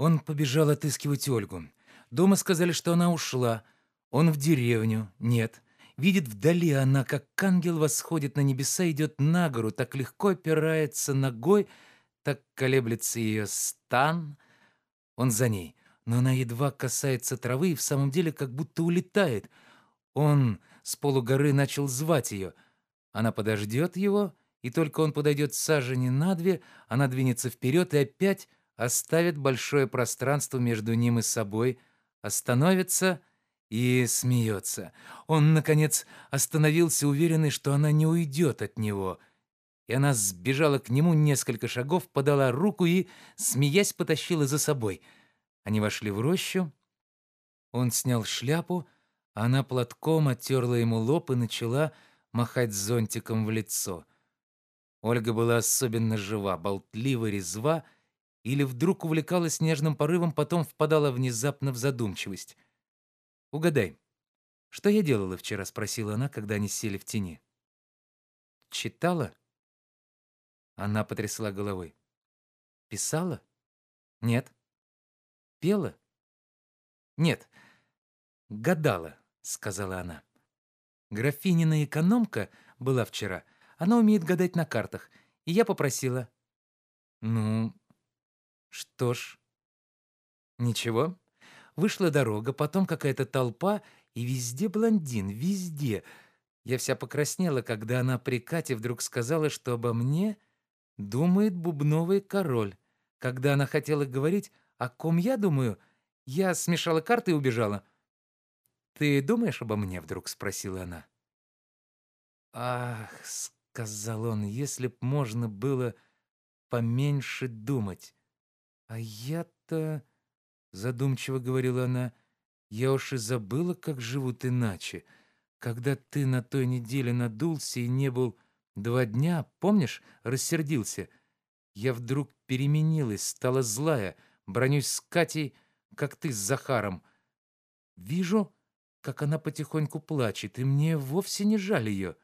Он побежал отыскивать Ольгу. Дома сказали, что она ушла. Он в деревню. Нет. Видит вдали она, как ангел восходит на небеса, идет на гору, так легко опирается ногой, так колеблется ее стан. Он за ней, но она едва касается травы и в самом деле как будто улетает. Он с полугоры начал звать ее. Она подождет его, и только он подойдет сажени на две, она двинется вперед и опять оставит большое пространство между ним и собой, остановится и смеется. Он, наконец, остановился, уверенный, что она не уйдет от него. И она сбежала к нему несколько шагов, подала руку и, смеясь, потащила за собой. Они вошли в рощу. Он снял шляпу, а она платком оттерла ему лоб и начала махать зонтиком в лицо. Ольга была особенно жива, болтлива, резва — или вдруг увлекалась нежным порывом, потом впадала внезапно в задумчивость. «Угадай, что я делала вчера?» — спросила она, когда они сели в тени. «Читала?» Она потрясла головой. «Писала?» «Нет». «Пела?» «Нет». «Гадала», — сказала она. «Графинина экономка была вчера. Она умеет гадать на картах. И я попросила». «Ну, что ж, ничего. Вышла дорога, потом какая-то толпа, и везде блондин, везде. Я вся покраснела, когда она при Кате вдруг сказала, что обо мне думает бубновый король. Когда она хотела говорить, о ком я думаю, я смешала карты и убежала. «Ты думаешь обо мне?» — вдруг спросила она. «Ах», — сказал он, — «если б можно было поменьше думать». «А я-то...» — задумчиво говорила она. «Я уж и забыла, как живут иначе. Когда ты на той неделе надулся и не был два дня, помнишь, рассердился, я вдруг переменилась, стала злая, бронюсь с Катей, как ты с Захаром. Вижу, как она потихоньку плачет, и мне вовсе не жаль ее.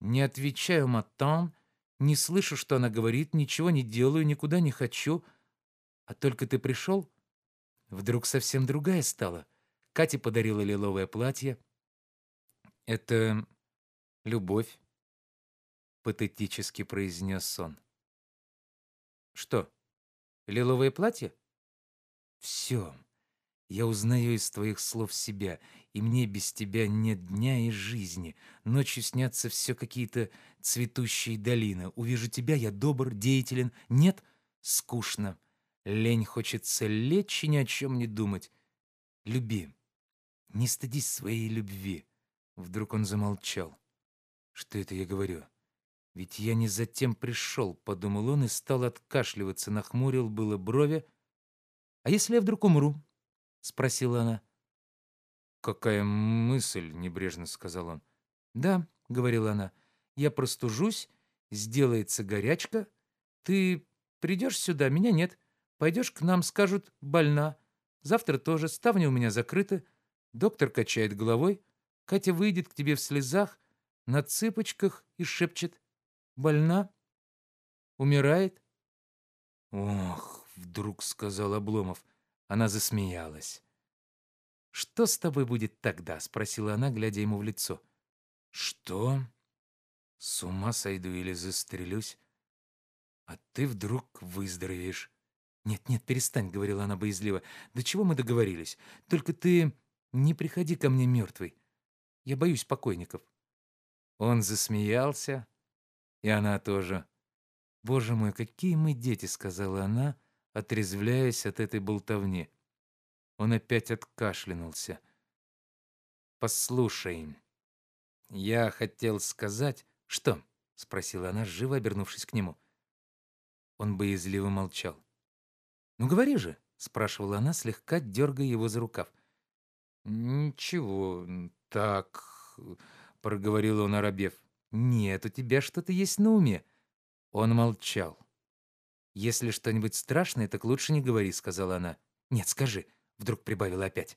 Не отвечаю матам, не слышу, что она говорит, ничего не делаю, никуда не хочу — а только ты пришел, вдруг совсем другая стала. Кате подарила лиловое платье. Это любовь, патетически произнес он. Что, лиловое платье? Все. Я узнаю из твоих слов себя, и мне без тебя нет дня и жизни. Ночью снятся все какие-то цветущие долины. Увижу тебя, я добр, деятелен. Нет, скучно. Лень хочется лечь и ни о чем не думать. Люби. Не стыдись своей любви. Вдруг он замолчал. Что это я говорю? Ведь я не затем пришел, подумал он и стал откашливаться, нахмурил было брови. А если я вдруг умру? Спросила она. «Какая мысль!» — небрежно сказал он. «Да», — говорила она, — «я простужусь, сделается горячка. Ты придешь сюда, меня нет. Пойдешь к нам, скажут, больна. Завтра тоже, ставни у меня закрыты. Доктор качает головой. Катя выйдет к тебе в слезах, на цыпочках и шепчет. Больна? Умирает? Ох, вдруг сказал Обломов. Она засмеялась. «Что с тобой будет тогда?» — спросила она, глядя ему в лицо. «Что? С ума сойду или застрелюсь? А ты вдруг выздоровеешь. «Нет, нет, перестань», — говорила она боязливо. «До чего мы договорились? Только ты не приходи ко мне мертвый. Я боюсь покойников». Он засмеялся, и она тоже. «Боже мой, какие мы дети!» — сказала она, отрезвляясь от этой болтовни. Он опять откашлянулся. «Послушай, я хотел сказать...» «Что?» — спросила она, живо обернувшись к нему. Он боязливо молчал. «Ну говори же», — спрашивала она, слегка дергая его за рукав. «Ничего, так...» проговорил он, оробев. «Нет, у тебя что-то есть на уме». Он молчал. «Если что-нибудь страшное, так лучше не говори», — сказала она. «Нет, скажи», — вдруг прибавила опять.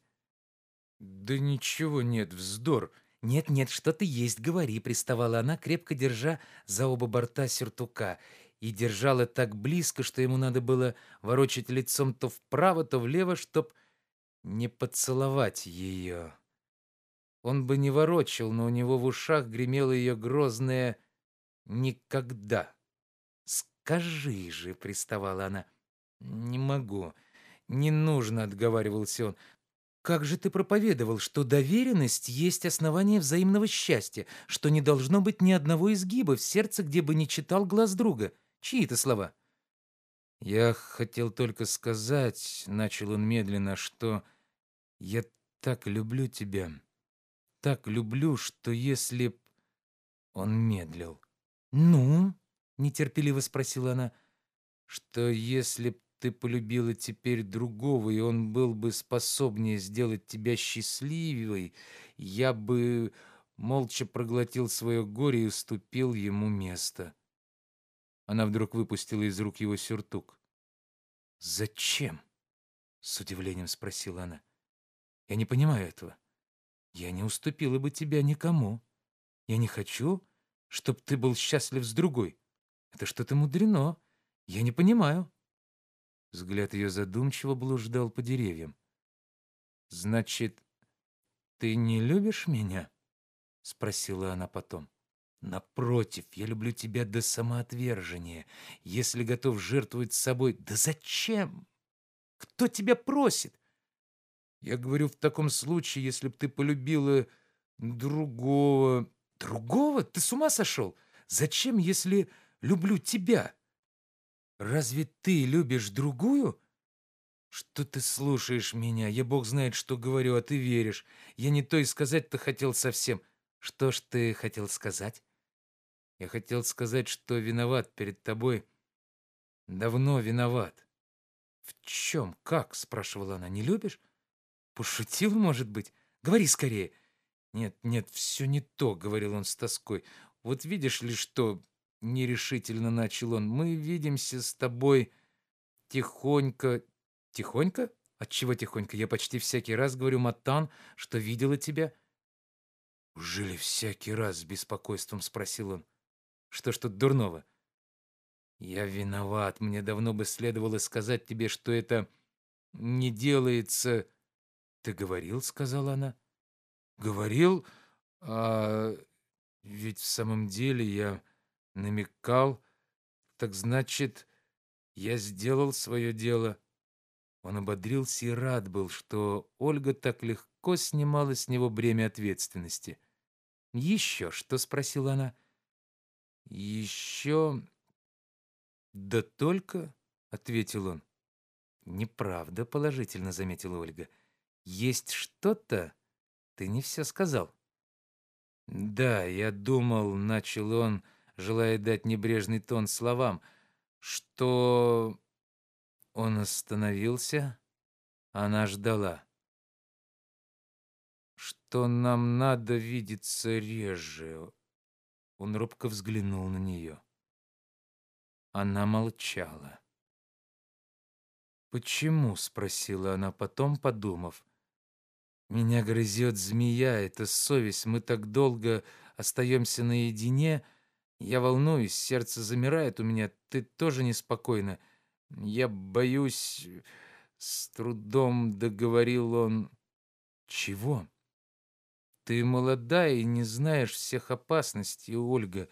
«Да ничего нет, вздор». «Нет-нет, что-то есть, говори», — приставала она, крепко держа за оба борта сюртука, и держала так близко, что ему надо было ворочать лицом то вправо, то влево, чтоб не поцеловать ее. Он бы не ворочил, но у него в ушах гремело ее грозное «никогда». «Скажи же», — приставала она. «Не могу. Не нужно», — отговаривался он. Как же ты проповедовал, что доверенность есть основание взаимного счастья, что не должно быть ни одного изгиба в сердце, где бы не читал глаз друга? Чьи это слова? Я хотел только сказать, начал он медленно, что я так люблю тебя. Так люблю, что если б он медлил. Ну, нетерпеливо спросила она, что если б ты полюбила теперь другого, и он был бы способнее сделать тебя счастливой, я бы молча проглотил свое горе и уступил ему место. Она вдруг выпустила из рук его сюртук. «Зачем?» — с удивлением спросила она. «Я не понимаю этого. Я не уступила бы тебя никому. Я не хочу, чтобы ты был счастлив с другой. Это что-то мудрено. Я не понимаю». Взгляд ее задумчиво блуждал по деревьям. «Значит, ты не любишь меня?» — спросила она потом. «Напротив, я люблю тебя до самоотвержения. Если готов жертвовать собой, да зачем? Кто тебя просит?» «Я говорю, в таком случае, если б ты полюбила другого...» «Другого? Ты с ума сошел? Зачем, если люблю тебя?» Разве ты любишь другую? Что ты слушаешь меня? Я бог знает, что говорю, а ты веришь. Я не то и сказать-то хотел совсем. Что ж ты хотел сказать? Я хотел сказать, что виноват перед тобой. Давно виноват. В чем? Как? Спрашивала она. Не любишь? Пошутил, может быть? Говори скорее. Нет, нет, все не то, говорил он с тоской. Вот видишь ли что, нерешительно начал он. Мы видимся с тобой тихонько. Тихонько? Отчего тихонько? Я почти всякий раз говорю Матан, что видела тебя. Ужели всякий раз с беспокойством спросил он. Что ж тут дурного? Я виноват. Мне давно бы следовало сказать тебе, что это не делается. Ты говорил, сказала она. Говорил, а ведь в самом деле я намекал, так значит, я сделал свое дело. Он ободрился и рад был, что Ольга так легко снимала с него бремя ответственности. «Еще что?» — спросила она. «Еще...» «Да только...» — ответил он. «Неправда», — положительно заметила Ольга. «Есть что-то? Ты не все сказал». «Да, я думал», — начал он, — желая дать небрежный тон словам, что он остановился, она ждала. Что нам надо видеться реже. Он робко взглянул на нее. Она молчала. «Почему?» — спросила она потом, подумав. «Меня грызет змея, это совесть. Мы так долго остаемся наедине, — я волнуюсь, сердце замирает у меня. Ты тоже неспокойна. Я боюсь... С трудом договорил он. Чего? Ты молодая и не знаешь всех опасностей, Ольга.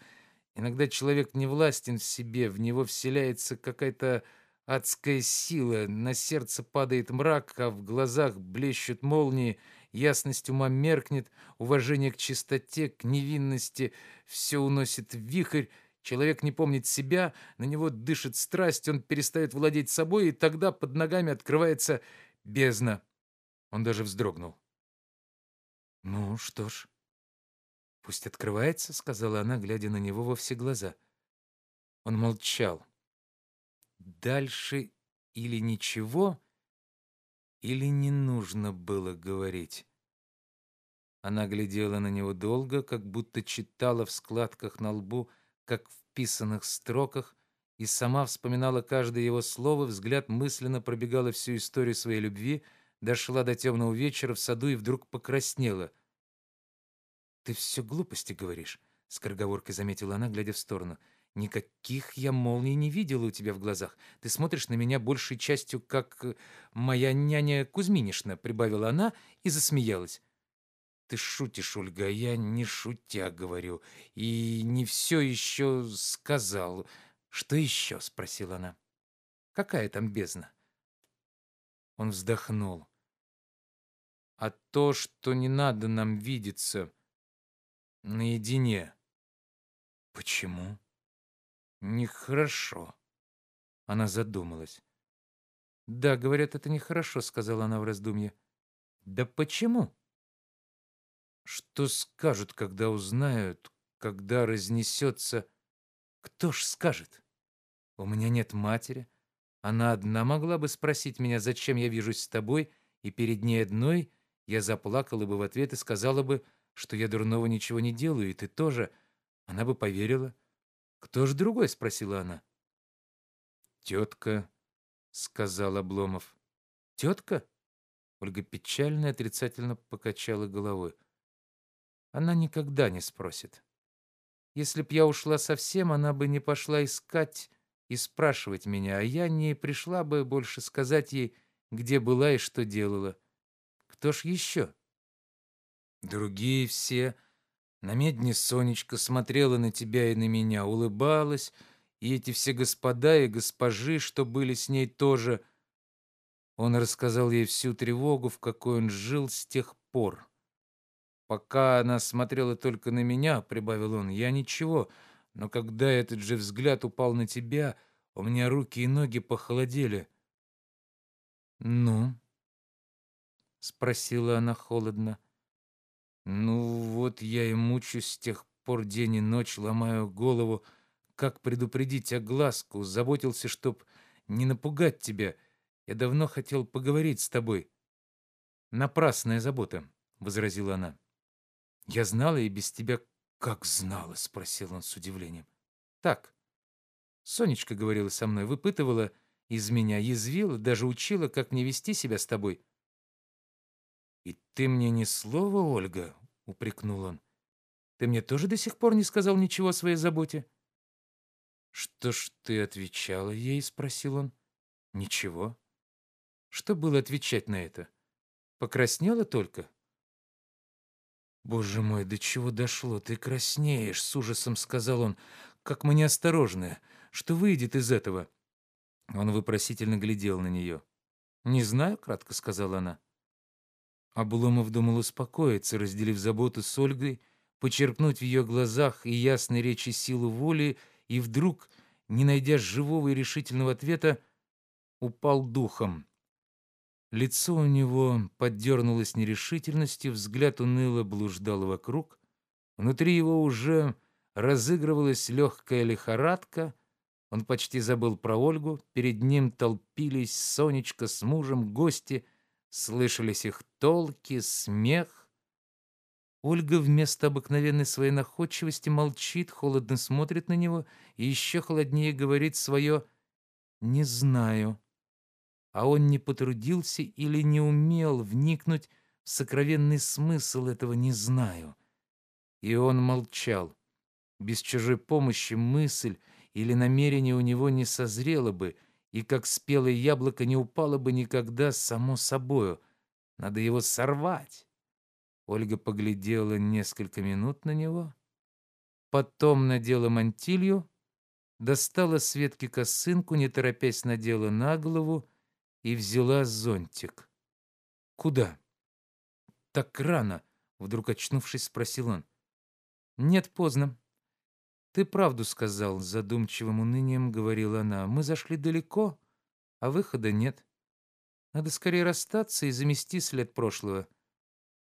Иногда человек не властен в себе, в него вселяется какая-то адская сила, на сердце падает мрак, а в глазах блещут молнии — ясность ума меркнет, уважение к чистоте, к невинности все уносит в вихрь, человек не помнит себя, на него дышит страсть, он перестает владеть собой, и тогда под ногами открывается бездна. Он даже вздрогнул. «Ну что ж, пусть открывается», — сказала она, глядя на него во все глаза. Он молчал. Дальше или ничего, или не нужно было говорить. Она глядела на него долго, как будто читала в складках на лбу, как в писанных строках, и сама вспоминала каждое его слово, взгляд мысленно пробегала всю историю своей любви, дошла до темного вечера в саду и вдруг покраснела. «Ты все глупости говоришь», — скороговоркой заметила она, глядя в сторону. «Никаких я молний не видела у тебя в глазах. Ты смотришь на меня большей частью, как э, моя няня Кузьминишна», — прибавила она и засмеялась. «Ты шутишь, Ольга, а я не шутя говорю. И не все еще сказал». «Что еще?» — спросила она. «Какая там бездна?» Он вздохнул. «А то, что не надо нам видеться наедине». «Почему?» «Нехорошо». Она задумалась. «Да, говорят, это нехорошо», — сказала она в раздумье. «Да почему?» «Что скажут, когда узнают, когда разнесется...» «Кто ж скажет?» У меня нет матери. Она одна могла бы спросить меня, зачем я вижусь с тобой, и перед ней одной я заплакала бы в ответ и сказала бы, что я дурного ничего не делаю, и ты тоже. Она бы поверила. «Кто ж другой?» — спросила она. «Тетка», — сказал Обломов. «Тетка?» Ольга печально и отрицательно покачала головой. «Она никогда не спросит. Если б я ушла совсем, она бы не пошла искать и спрашивать меня, а я не пришла бы больше сказать ей, где была и что делала. Кто ж еще? Другие все. На медне Сонечка смотрела на тебя и на меня, улыбалась, и эти все господа и госпожи, что были с ней тоже. Он рассказал ей всю тревогу, в какой он жил с тех пор. Пока она смотрела только на меня, прибавил он, я ничего, но когда этот же взгляд упал на тебя, у меня руки и ноги похолодели. «Ну?» — спросила она холодно. «Ну, вот я и мучусь с тех пор день и ночь, ломаю голову, как предупредить огласку, заботился, чтоб не напугать тебя. Я давно хотел поговорить с тобой». «Напрасная забота», — возразила она. «Я знала и без тебя «Как знала?» — спросил он с удивлением. «Так. Сонечка говорила со мной, выпытывала из меня, язвила, даже учила, как мне вести себя с тобой». «И ты мне ни слова, Ольга?» — упрекнул он. «Ты мне тоже до сих пор не сказал ничего о своей заботе?» «Что ж ты отвечала ей?» — спросил он. «Ничего». «Что было отвечать на это? Покраснела только?» «Боже мой, до чего дошло? Ты краснеешь!» — с ужасом сказал он. «Как мы неосторожны! Что выйдет из этого?» Он вопросительно глядел на нее. «Не знаю», — кратко сказала она. Обломов думал успокоиться, разделив заботу с Ольгой, почерпнуть в ее глазах и ясной речи силу воли, и вдруг, не найдя живого и решительного ответа, упал духом. Лицо у него поддернулось нерешительностью, взгляд уныло блуждал вокруг. Внутри его уже разыгрывалась легкая лихорадка. Он почти забыл про Ольгу. Перед ним толпились Сонечка с мужем, гости. Слышались их толки, смех. Ольга вместо обыкновенной своей находчивости молчит, холодно смотрит на него и еще холоднее говорит свое «не знаю» а он не потрудился или не умел вникнуть в сокровенный смысл этого «не знаю». И он молчал. Без чужой помощи мысль или намерение у него не созрело бы, и как спелое яблоко не упало бы никогда само собою. Надо его сорвать. Ольга поглядела несколько минут на него, потом надела мантилью, достала с ветки косынку, не торопясь надела на голову и взяла зонтик. «Куда?» «Так рано», — вдруг очнувшись, спросил он. «Нет, поздно. Ты правду сказал», — задумчивым унынием говорила она. «Мы зашли далеко, а выхода нет. Надо скорее расстаться и замести след прошлого.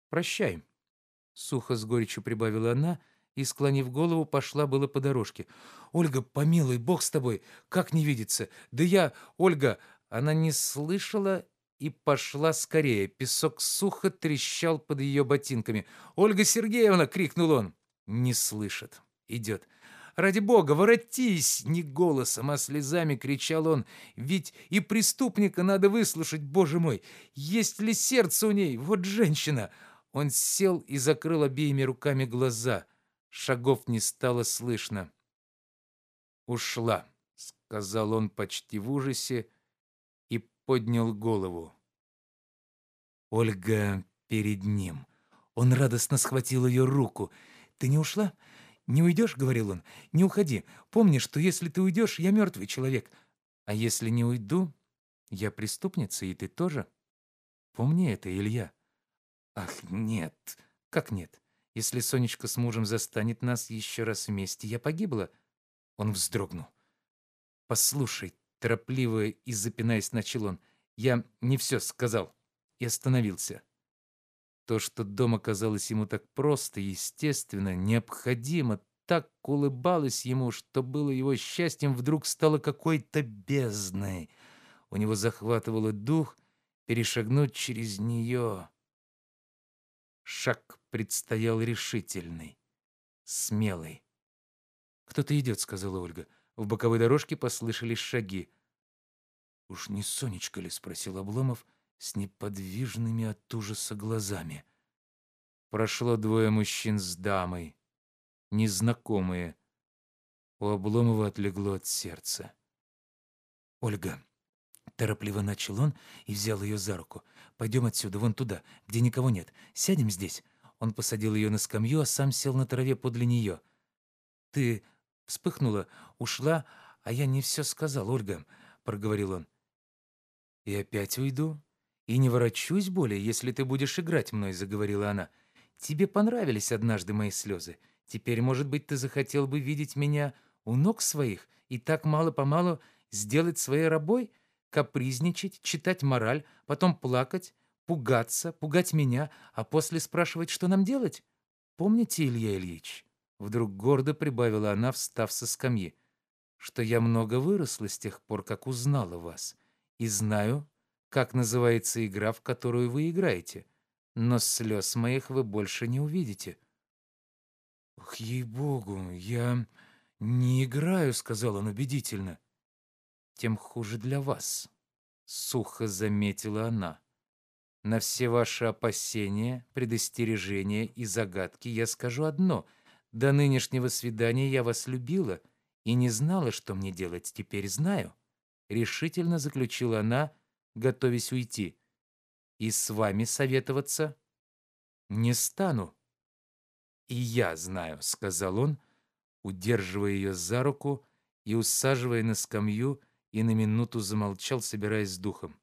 Прощай», — сухо с горечью прибавила она, и, склонив голову, пошла было по дорожке. «Ольга, помилуй, бог с тобой, как не видится! Да я, Ольга, она не слышала и пошла скорее. Песок сухо трещал под ее ботинками. «Ольга Сергеевна!» — крикнул он. Не слышит. Идет. «Ради бога, воротись!» — не голосом, а слезами кричал он. «Ведь и преступника надо выслушать, боже мой! Есть ли сердце у ней? Вот женщина!» Он сел и закрыл обеими руками глаза. Шагов не стало слышно. «Ушла», — сказал он почти в ужасе поднял голову. Ольга перед ним. Он радостно схватил ее руку. «Ты не ушла? «Не уйдешь?» — говорил он. «Не уходи. Помни, что если ты уйдешь, я мертвый человек. А если не уйду, я преступница, и ты тоже. Помни это, Илья». «Ах, нет. Как нет? Если Сонечка с мужем застанет нас еще раз вместе, я погибла». Он вздрогнул. «Послушай», — торопливо и запинаясь начал он, — «я не все сказал» и остановился. То, что дом оказалось ему так просто, естественно, необходимо, так улыбалось ему, что было его счастьем, вдруг стало какой-то бездной. У него захватывало дух перешагнуть через нее. Шаг предстоял решительный, смелый. «Кто-то идет», — сказала Ольга. В боковой дорожке послышались шаги. «Уж не Сонечка ли?» — спросил Обломов, с неподвижными от ужаса глазами. Прошло двое мужчин с дамой, незнакомые. У Обломова отлегло от сердца. «Ольга», — торопливо начал он и взял ее за руку. «Пойдем отсюда, вон туда, где никого нет. Сядем здесь». Он посадил ее на скамью, а сам сел на траве подле нее. «Ты вспыхнула, ушла, а я не все сказал, Ольга», — проговорил он. «И опять уйду?» «И не ворочусь более, если ты будешь играть мной», — заговорила она. «Тебе понравились однажды мои слезы. Теперь, может быть, ты захотел бы видеть меня у ног своих и так мало-помалу сделать своей рабой, капризничать, читать мораль, потом плакать, пугаться, пугать меня, а после спрашивать, что нам делать? Помните, Илья Ильич?» Вдруг гордо прибавила она, встав со скамьи, что я много выросла с тех пор, как узнала вас, и знаю, как называется игра, в которую вы играете, но слез моих вы больше не увидите». «Ах, ей-богу, я не играю», — сказал он убедительно. «Тем хуже для вас», — сухо заметила она. «На все ваши опасения, предостережения и загадки я скажу одно. До нынешнего свидания я вас любила и не знала, что мне делать, теперь знаю». Решительно заключила она, — готовясь уйти. «И с вами советоваться не стану». «И я знаю», — сказал он, удерживая ее за руку и усаживая на скамью, и на минуту замолчал, собираясь с духом.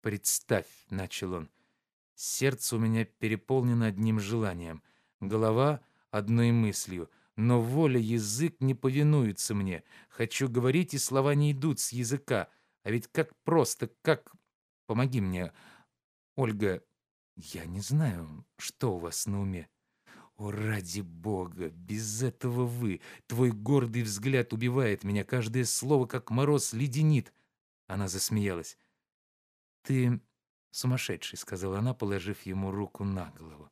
«Представь», — начал он, — «сердце у меня переполнено одним желанием, голова — одной мыслью, но воля, язык не повинуется мне. Хочу говорить, и слова не идут с языка. А ведь как просто, как... Помоги мне, Ольга, я не знаю, что у вас на уме. О, ради бога, без этого вы. Твой гордый взгляд убивает меня, каждое слово, как мороз, леденит. Она засмеялась. Ты сумасшедший, сказала она, положив ему руку на голову.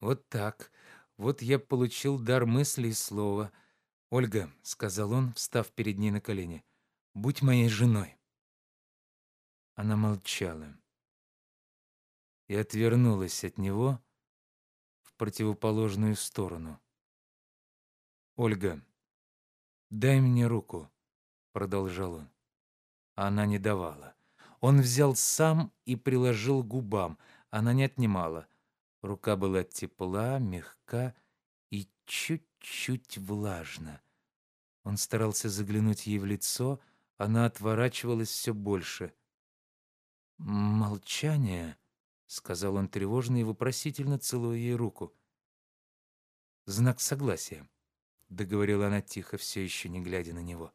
Вот так. Вот я получил дар мысли и слова. Ольга, сказал он, встав перед ней на колени. Будь моей женой. Она молчала и отвернулась от него в противоположную сторону. «Ольга, дай мне руку», — продолжал он. Она не давала. Он взял сам и приложил губам. Она не отнимала. Рука была тепла, мягка и чуть-чуть влажна. Он старался заглянуть ей в лицо, она отворачивалась все больше. «Молчание», — сказал он тревожно и вопросительно, целуя ей руку. «Знак согласия», — договорила она тихо, все еще не глядя на него.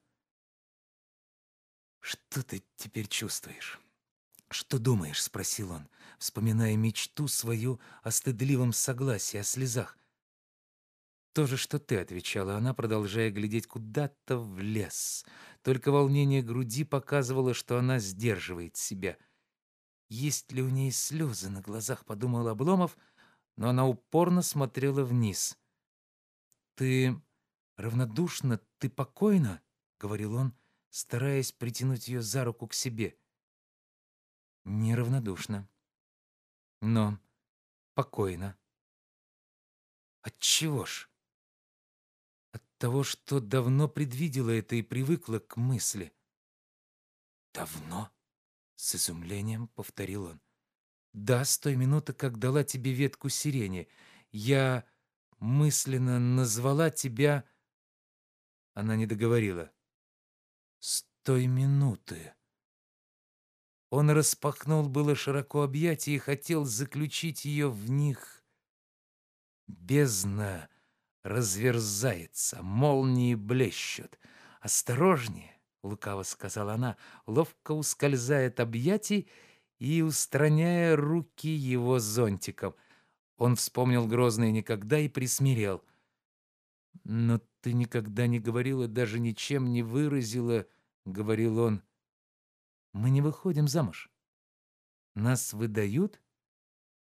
«Что ты теперь чувствуешь?» «Что думаешь?» — спросил он, вспоминая мечту свою о стыдливом согласии, о слезах. «То же, что ты», — отвечала она, продолжая глядеть куда-то в лес. Только волнение груди показывало, что она сдерживает себя. Есть ли у ней слезы на глазах, подумал Обломов, но она упорно смотрела вниз. «Ты равнодушна, ты покойна?» — говорил он, стараясь притянуть ее за руку к себе. «Неравнодушна, но покойно». «Отчего ж?» «От того, что давно предвидела это и привыкла к мысли». «Давно?» — с изумлением повторил он. «Да, с той минуты, как дала тебе ветку сирени. Я мысленно назвала тебя...» Она не договорила. «С той минуты...» Он распахнул было широко объятия и хотел заключить ее в них. Бездна разверзается, молнии блещут. «Осторожнее!» — лукаво сказала она, ловко ускользает объятий и устраняя руки его зонтиком. Он вспомнил грозное никогда и присмирел. «Но ты никогда не говорила, даже ничем не выразила», — говорил он. «Мы не выходим замуж. Нас выдают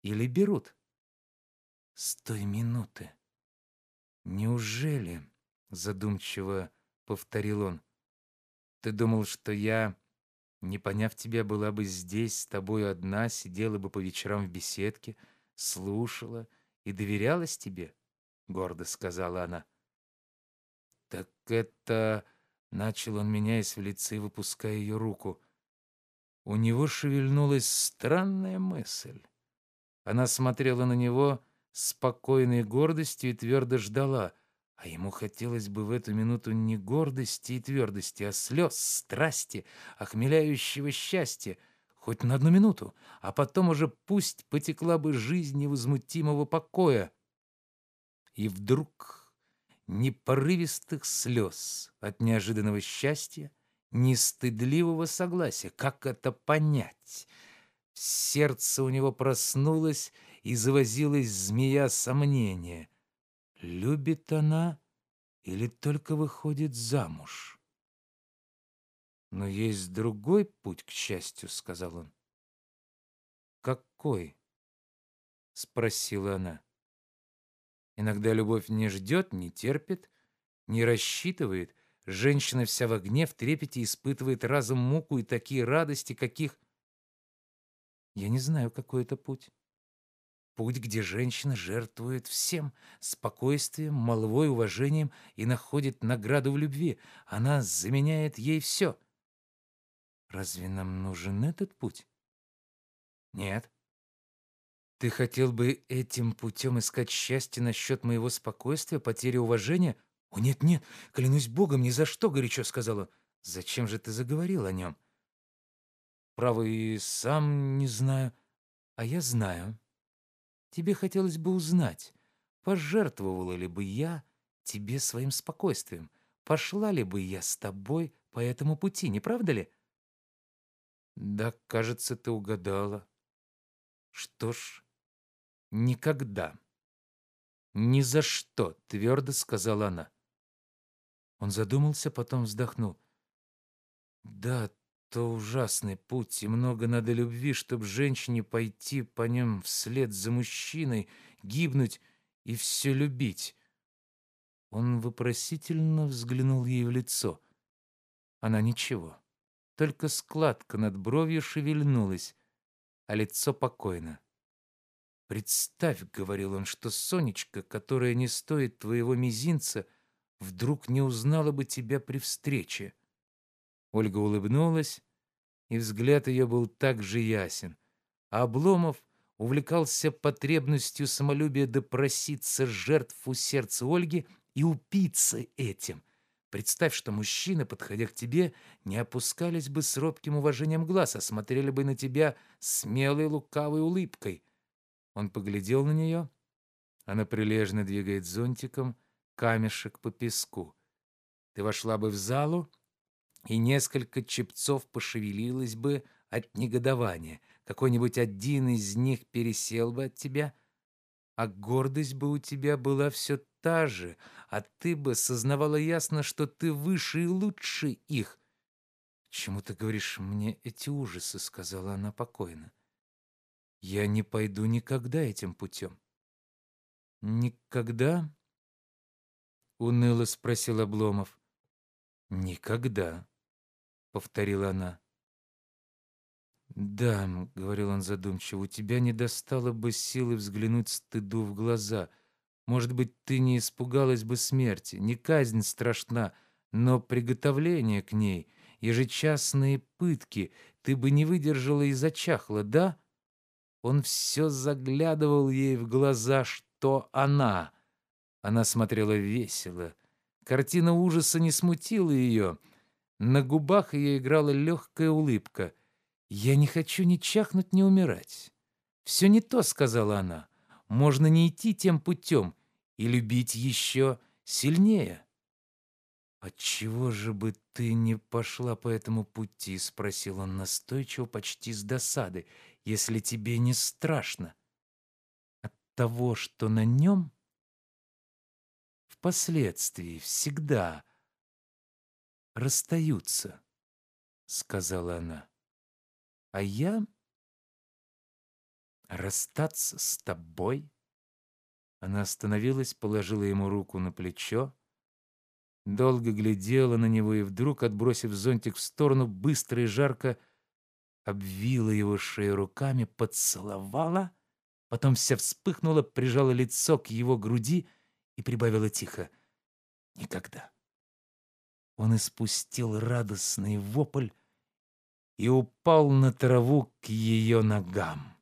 или берут?» «С той минуты». «Неужели?» — задумчиво повторил он. «Ты думал, что я, не поняв тебя, была бы здесь с тобой одна, сидела бы по вечерам в беседке?» слушала и доверялась тебе?» — гордо сказала она. «Так это...» — начал он, меняясь в лице, выпуская ее руку. У него шевельнулась странная мысль. Она смотрела на него спокойной гордостью и твердо ждала, а ему хотелось бы в эту минуту не гордости и твердости, а слез, страсти, охмеляющего счастья — хоть на одну минуту, а потом уже пусть потекла бы жизнь невозмутимого покоя. И вдруг ни порывистых слез от неожиданного счастья, ни стыдливого согласия. Как это понять? Сердце у него проснулось и завозилась змея сомнения. Любит она или только выходит замуж? «Но есть другой путь к счастью», — сказал он. «Какой?» — спросила она. Иногда любовь не ждет, не терпит, не рассчитывает. Женщина вся в огне, в трепете испытывает разом муку и такие радости, каких... Я не знаю, какой это путь. Путь, где женщина жертвует всем — спокойствием, молвой, уважением и находит награду в любви. Она заменяет ей все — Разве нам нужен этот путь? Нет. Ты хотел бы этим путем искать счастье насчет моего спокойствия, потери уважения? О, нет, нет, клянусь Богом, ни за что, горячо сказала. Зачем же ты заговорил о нем? Право, и сам не знаю. А я знаю. Тебе хотелось бы узнать, пожертвовала ли бы я тебе своим спокойствием, пошла ли бы я с тобой по этому пути, не правда ли? Да, кажется, ты угадала. Что ж, никогда. Ни за что, твердо сказала она. Он задумался, потом вздохнул. Да, то ужасный путь, и много надо любви, чтобы женщине пойти по нем вслед за мужчиной, гибнуть и все любить. Он вопросительно взглянул ей в лицо. Она ничего. Только складка над бровью шевельнулась, а лицо покойно. «Представь, — говорил он, — что Сонечка, которая не стоит твоего мизинца, вдруг не узнала бы тебя при встрече». Ольга улыбнулась, и взгляд ее был так же ясен. А Обломов увлекался потребностью самолюбия допроситься жертв у сердца Ольги и упиться этим — Представь, что мужчины, подходя к тебе, не опускались бы с робким уважением глаз, а смотрели бы на тебя смелой лукавой улыбкой. Он поглядел на нее. Она прилежно двигает зонтиком камешек по песку. Ты вошла бы в залу, и несколько чепцов пошевелилось бы от негодования. Какой-нибудь один из них пересел бы от тебя, а гордость бы у тебя была все та же, а ты бы сознавала ясно, что ты выше и лучше их. «Чему ты говоришь мне эти ужасы?» — сказала она покойно. Я не пойду никогда этим путем. Никогда? Уныло спросил Обломов. Никогда, повторила она. Да, говорил он задумчиво, у тебя не достало бы силы взглянуть стыду в глаза. Может быть, ты не испугалась бы смерти. Не казнь страшна, но приготовление к ней, ежечасные пытки, ты бы не выдержала и зачахла, да? Он все заглядывал ей в глаза, что она. Она смотрела весело. Картина ужаса не смутила ее. На губах ее играла легкая улыбка. «Я не хочу ни чахнуть, ни умирать». «Все не то», — сказала она. «Можно не идти тем путем и любить еще сильнее». «Отчего же бы ты не пошла по этому пути?» — спросил он настойчиво, почти с досады если тебе не страшно от того, что на нем впоследствии всегда расстаются, сказала она. А я расстаться с тобой? Она остановилась, положила ему руку на плечо, долго глядела на него и вдруг, отбросив зонтик в сторону, быстро и жарко обвила его шею руками, поцеловала, потом вся вспыхнула, прижала лицо к его груди и прибавила тихо «Никогда». Он испустил радостный вопль и упал на траву к ее ногам.